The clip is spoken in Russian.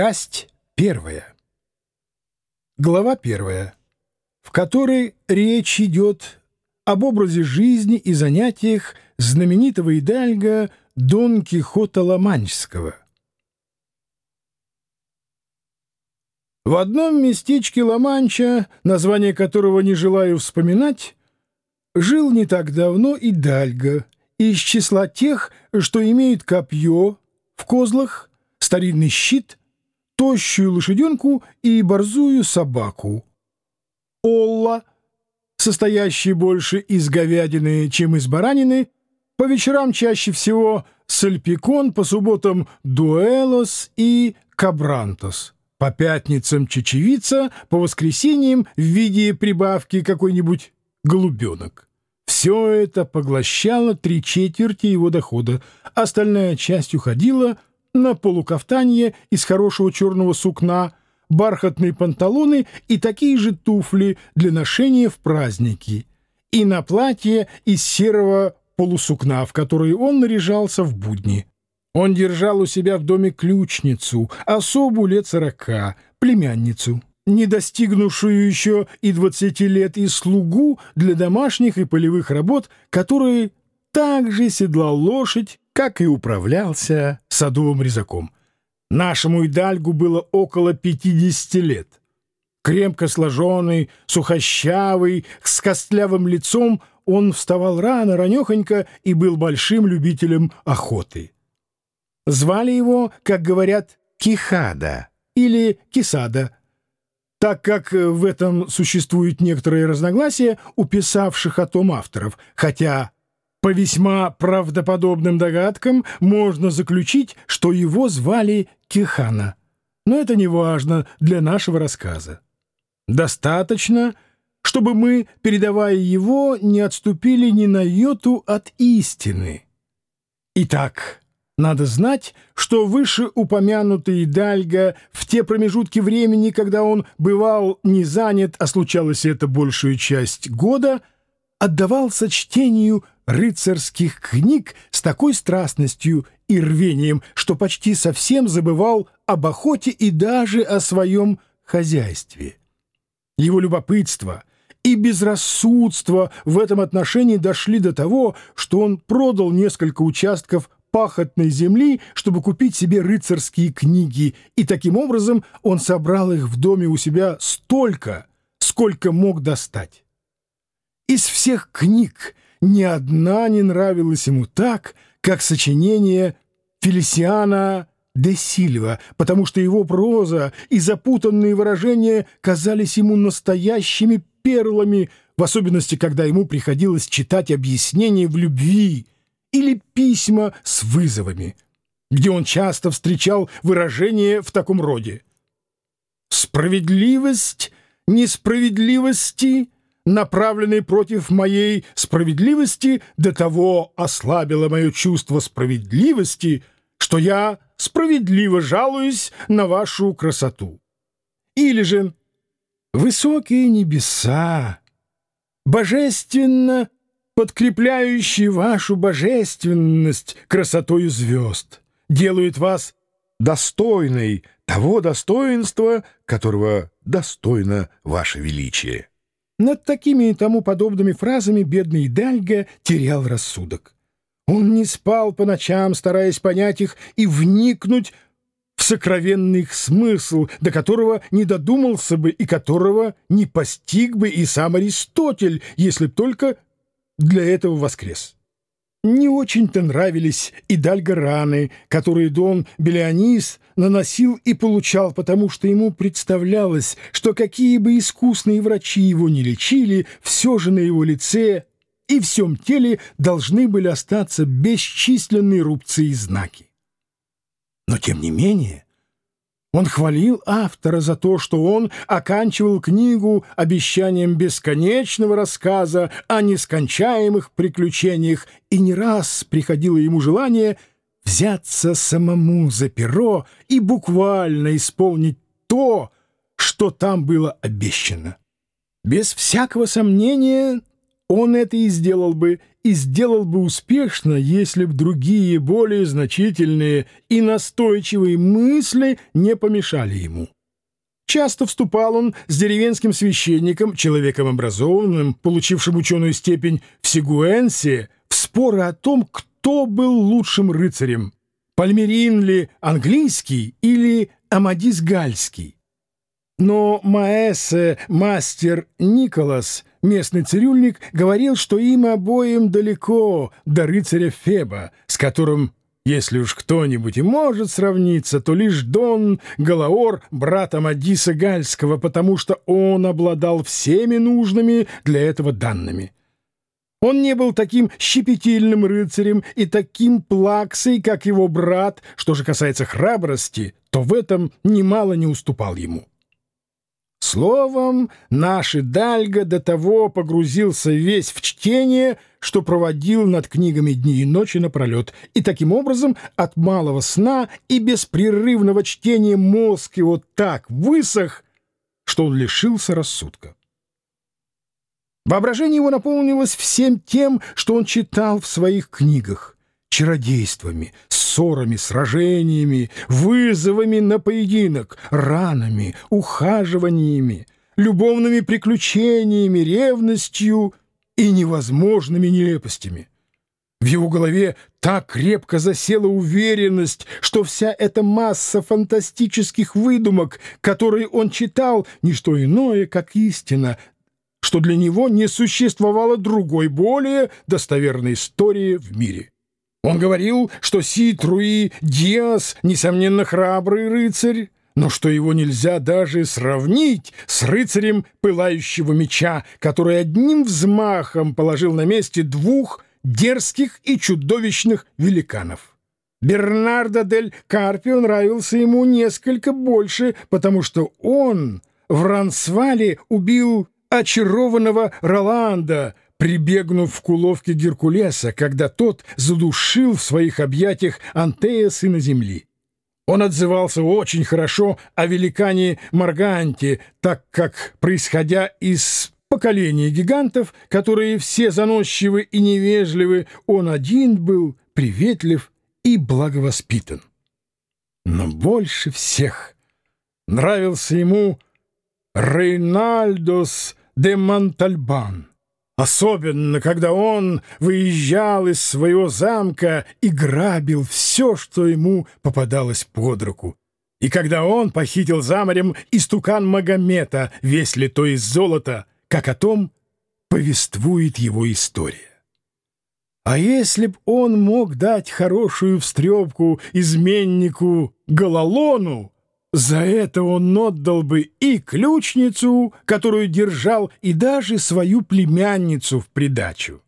Часть первая. Глава первая, в которой речь идет об образе жизни и занятиях знаменитого идальга Дон Кихота Ламанчского. В одном местечке Ла-Манча, название которого не желаю вспоминать, жил не так давно идальга из числа тех, что имеют копье в козлах, старинный щит тощую лошаденку и борзую собаку. Олла, состоящий больше из говядины, чем из баранины, по вечерам чаще всего сальпикон, по субботам дуэлос и кабрантос, по пятницам чечевица, по воскресеньям в виде прибавки какой-нибудь голубенок. Все это поглощало три четверти его дохода, остальная часть уходила на полукафтанье из хорошего черного сукна, бархатные панталоны и такие же туфли для ношения в праздники, и на платье из серого полусукна, в которое он наряжался в будни. Он держал у себя в доме ключницу, особу лет сорока, племянницу, не достигнувшую еще и двадцати лет, и слугу для домашних и полевых работ, который также седлал лошадь, как и управлялся садовым резаком. Нашему идальгу было около 50 лет. Крепко сложенный, сухощавый, с костлявым лицом, он вставал рано, ранехонько и был большим любителем охоты. Звали его, как говорят, Кихада или Кисада, так как в этом существует некоторые разногласия у писавших о том авторов, хотя по весьма правдоподобным догадкам можно заключить, что его звали Кихана. Но это не важно для нашего рассказа. Достаточно, чтобы мы, передавая его, не отступили ни на йоту от истины. Итак, надо знать, что вышеупомянутый Дальга в те промежутки времени, когда он бывал не занят, а случалось это большую часть года, отдавался чтению рыцарских книг с такой страстностью и рвением, что почти совсем забывал об охоте и даже о своем хозяйстве. Его любопытство и безрассудство в этом отношении дошли до того, что он продал несколько участков пахотной земли, чтобы купить себе рыцарские книги, и таким образом он собрал их в доме у себя столько, сколько мог достать. Из всех книг ни одна не нравилась ему так, как сочинение Фелисиана де Сильва, потому что его проза и запутанные выражения казались ему настоящими перлами, в особенности, когда ему приходилось читать объяснения в любви или письма с вызовами, где он часто встречал выражения в таком роде. «Справедливость несправедливости — направленный против моей справедливости, до того ослабило мое чувство справедливости, что я справедливо жалуюсь на вашу красоту. Или же высокие небеса, божественно подкрепляющие вашу божественность красотою звезд, делают вас достойной того достоинства, которого достойно ваше величие. Над такими и тому подобными фразами бедный Дальга терял рассудок. Он не спал по ночам, стараясь понять их и вникнуть в сокровенный их смысл, до которого не додумался бы и которого не постиг бы и сам Аристотель, если б только для этого воскрес. Не очень-то нравились и дальгораны, которые Дон Белионис наносил и получал, потому что ему представлялось, что какие бы искусные врачи его не лечили, все же на его лице и всем теле должны были остаться бесчисленные рубцы и знаки. Но тем не менее он хвалил автора за то, что он оканчивал книгу обещанием бесконечного рассказа о нескончаемых приключениях, и не раз приходило ему желание взяться самому за перо и буквально исполнить то, что там было обещано. Без всякого сомнения он это и сделал бы, и сделал бы успешно, если б другие, более значительные и настойчивые мысли не помешали ему. Часто вступал он с деревенским священником, человеком образованным, получившим ученую степень в Сигуэнсе, в споры о том, кто был лучшим рыцарем, Пальмерин ли английский или Амадис Гальский. Но Маэсе, мастер Николас, местный цирюльник, говорил, что им обоим далеко до рыцаря Феба, с которым, если уж кто-нибудь и может сравниться, то лишь Дон Галаор, брат Амадиса Гальского, потому что он обладал всеми нужными для этого данными. Он не был таким щепетильным рыцарем и таким плаксой, как его брат. Что же касается храбрости, то в этом немало не уступал ему. Словом, наш Идальго до того погрузился весь в чтение, что проводил над книгами дни и ночи напролет, и таким образом от малого сна и беспрерывного чтения мозг его так высох, что он лишился рассудка. Воображение его наполнилось всем тем, что он читал в своих книгах чародействами, ссорами, сражениями, вызовами на поединок, ранами, ухаживаниями, любовными приключениями, ревностью и невозможными нелепостями. В его голове так крепко засела уверенность, что вся эта масса фантастических выдумок, которые он читал, — не что иное, как истина, что для него не существовало другой более достоверной истории в мире. Он говорил, что Ситруи Диас, несомненно, храбрый рыцарь, но что его нельзя даже сравнить с рыцарем пылающего меча, который одним взмахом положил на месте двух дерзких и чудовищных великанов. Бернардо дель Карпио нравился ему несколько больше, потому что он в Рансвале убил очарованного Роланда — прибегнув к уловке Геркулеса, когда тот задушил в своих объятиях Антея, сына земли. Он отзывался очень хорошо о великане Марганте, так как, происходя из поколения гигантов, которые все заносчивы и невежливы, он один был приветлив и благовоспитан. Но больше всех нравился ему Рейнальдос де Монтальбан. Особенно, когда он выезжал из своего замка и грабил все, что ему попадалось под руку. И когда он похитил за морем истукан Магомета, весь литой из золота, как о том повествует его история. А если б он мог дать хорошую встрепку изменнику Гололону, за это он отдал бы и ключницу, которую держал, и даже свою племянницу в придачу.